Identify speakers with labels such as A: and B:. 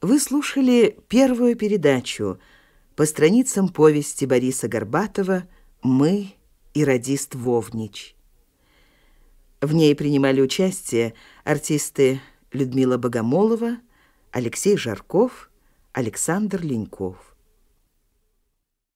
A: Вы слушали первую передачу по страницам повести Бориса Горбатова «Мы и радист Вовнич». В ней принимали участие артисты Людмила Богомолова, Алексей Жарков, Александр Леньков.